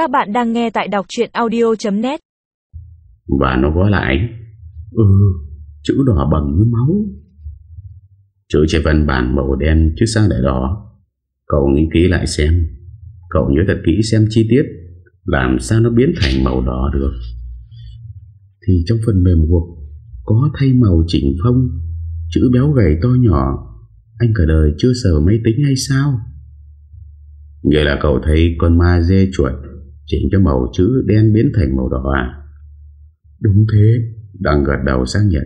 Các bạn đang nghe tại đọc chuyện audio.net Và nó vó lại. Ừ Chữ đỏ bằng như máu. Chữ trên văn bản màu đen chứ sao lại đỏ. Cậu nghĩ kỹ lại xem. Cậu nhớ thật kỹ xem chi tiết. Làm sao nó biến thành màu đỏ được? Thì trong phần mềm Word Có thay màu chỉnh phong. Chữ béo gầy to nhỏ. Anh cả đời chưa sờ máy tính hay sao? Nghĩa là cậu thấy con ma dê chuột. Chỉnh cho màu chữ đen biến thành màu đỏ à Đúng thế. Đang gật đầu xác nhận.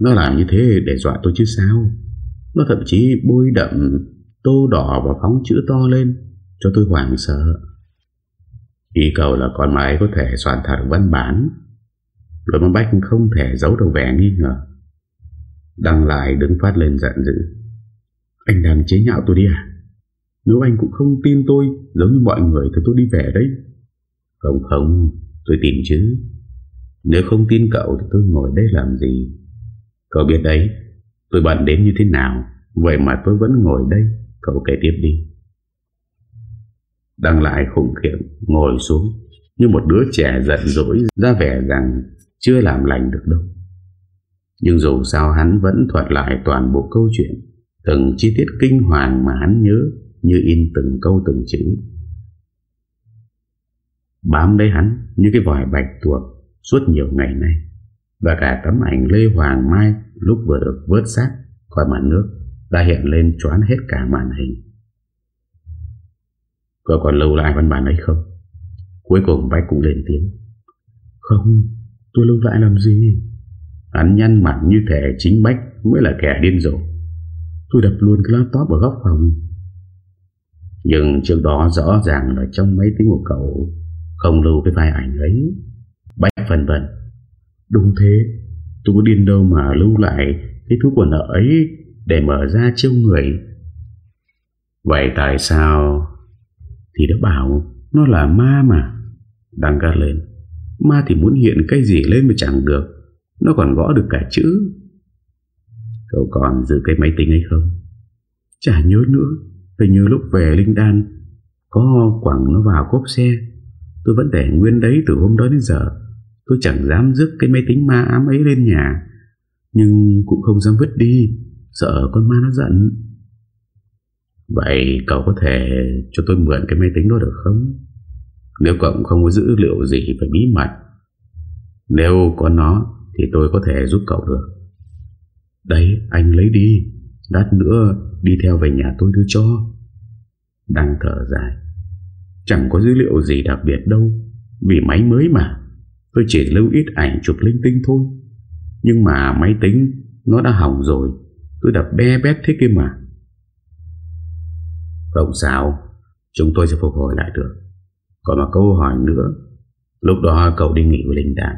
Nó làm như thế để dọa tôi chứ sao? Nó thậm chí bôi đậm Tô đỏ và phóng chữ to lên Cho tôi hoảng sợ. Ý cầu là con máy có thể soạn thật văn bản. Rồi mà Bách không thể giấu được vẻ nghi ngờ. Đăng lại đứng phát lên giận dữ. Anh đang chế nhạo tôi đi à nếu anh cũng không tin tôi Giống như mọi người, thì tôi đi về đấy. Không không, Tôi tin chứ. Nếu không tin cậu thì tôi ngồi đây làm gì? Cậu biết đấy, Tôi bận đến như thế nào, Vậy mà tôi vẫn ngồi đây. Cậu kể tiếp đi. Đăng lại khủng khiếp, Ngồi xuống, Như một đứa trẻ giận dỗi, Ra vẻ rằng chưa làm lành được đâu. Nhưng dù sao hắn vẫn thuật lại toàn bộ câu chuyện, Từng chi tiết kinh hoàng mà hắn nhớ. Như in từng câu từng chữ. Bám lấy hắn như cái vòi bạch tuộc Suốt nhiều ngày nay, Và cả tấm ảnh Lê Hoàng Mai Lúc vừa được vớt xác khỏi mặt nước Đã hiện lên choán hết cả màn hình. Có còn lưu lại văn bản ấy không? Cuối cùng Bách cũng lên tiếng. Không, Tôi lưu lại làm gì? Hắn nhăn mặt như thể chính Bách Mới là kẻ điên rồ. Tôi đập luôn cái laptop ở góc phòng. Nhưng trước đó rõ ràng là trong máy tính của cậu Không lưu cái file ảnh ấy. Bách phần vần. Đúng thế, Tôi có điên đâu mà lưu lại Cái thứ của nợ ấy Để mở ra chiêu người. Vậy tại sao? Thì đã bảo Nó là ma mà. Đang gắt lên. Ma thì muốn hiện cái gì lên mà chẳng được. Nó còn gõ được cả chữ. Cậu còn giữ cái máy tính ấy không? Chả nhớ nữa. Hình như lúc về Linh Đan, Có quẳng nó vào cốp xe. Tôi vẫn để nguyên đấy từ hôm đó đến giờ. Tôi chẳng dám rước cái máy tính ma ám ấy lên nhà. Nhưng cũng không dám vứt đi. Sợ con ma nó giận. Vậy cậu có thể cho tôi mượn cái máy tính đó được không? Nếu cậu không có dữ liệu gì phải bí mật. Nếu có nó Thì tôi có thể giúp cậu được. Đấy, anh lấy đi đát nữa đi theo về nhà tôi đưa cho. Đang thở dài. Chẳng có dữ liệu gì đặc biệt đâu, Vì máy mới mà. Tôi chỉ lưu ít ảnh chụp linh tinh thôi. Nhưng mà máy tính, Nó đã hỏng rồi. Tôi đập be bét thế kia mà. Không sao, Chúng tôi sẽ phục hồi lại được. Còn một câu hỏi nữa. Lúc đó cậu đi nghỉ với Linh Đàn.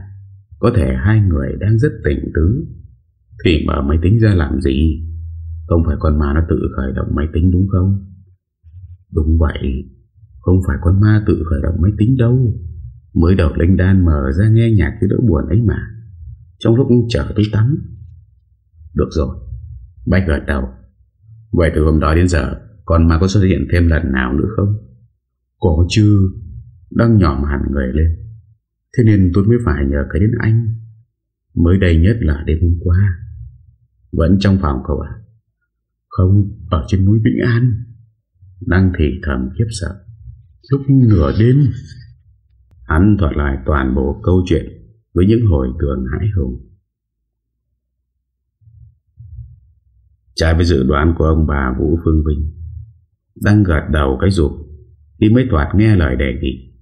Có thể hai người đang rất tỉnh tứ. Thì mở máy tính ra làm gì? Không phải con ma nó tự khởi động máy tính đúng không? Đúng vậy. Không phải con ma tự khởi động máy tính đâu. Mới đầu Linh Đan mở ra nghe nhạc cái đỡ buồn ấy mà. Trong lúc chờ tôi tắm. Được rồi. Bách gật đầu. Vậy từ hôm đó đến giờ, Con ma có xuất hiện thêm lần nào nữa không? Có chứ. Đang nhỏm hẳn người lên. Thế nên tôi mới phải nhờ cái đến anh. Mới đây nhất là đêm hôm qua. Vẫn trong phòng cậu à không Ở trên núi Vĩnh An. Đang thì thầm khiếp sợ. Lúc nửa đêm, Hắn thuật lại toàn bộ câu chuyện Với những hồi tưởng hãi hùng. Trái với dự đoán của ông bà Vũ Phương Vinh, Đang gật đầu cái rụt Y mới thoạt nghe lời đề nghị.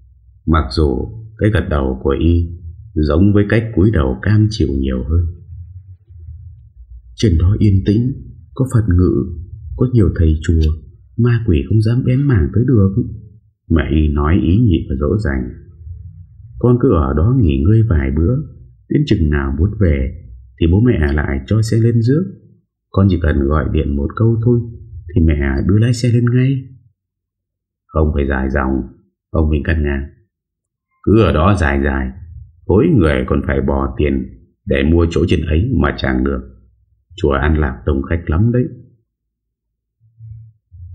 Mặc dù cái gật đầu của Y Giống với cách cúi đầu cam chịu nhiều hơn. Trên đó yên tĩnh có Phật ngự, Có nhiều thầy chùa, Ma quỷ không dám bén mảng tới được. Mẹ Y nói ý nhị và dỗ dành Con cứ ở đó nghỉ ngơi vài bữa, Đến chừng nào muốn về, Thì bố mẹ lại cho xe lên rước. Con chỉ cần gọi điện một câu thôi, Thì mẹ đưa lái xe lên ngay. Không phải dài dòng, Ông mình cắt ngang Cứ ở đó dài dài Hối người còn phải bỏ tiền Để mua chỗ trên ấy mà chẳng được. Chùa An Lạc đông khách lắm đấy.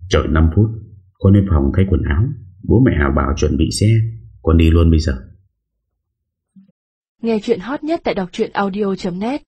Chờ 5 phút Con lên phòng thay quần áo. Bố mẹ bảo chuẩn bị xe, Con đi luôn bây giờ. Nghe chuyện hot nhất tại đọc audio.net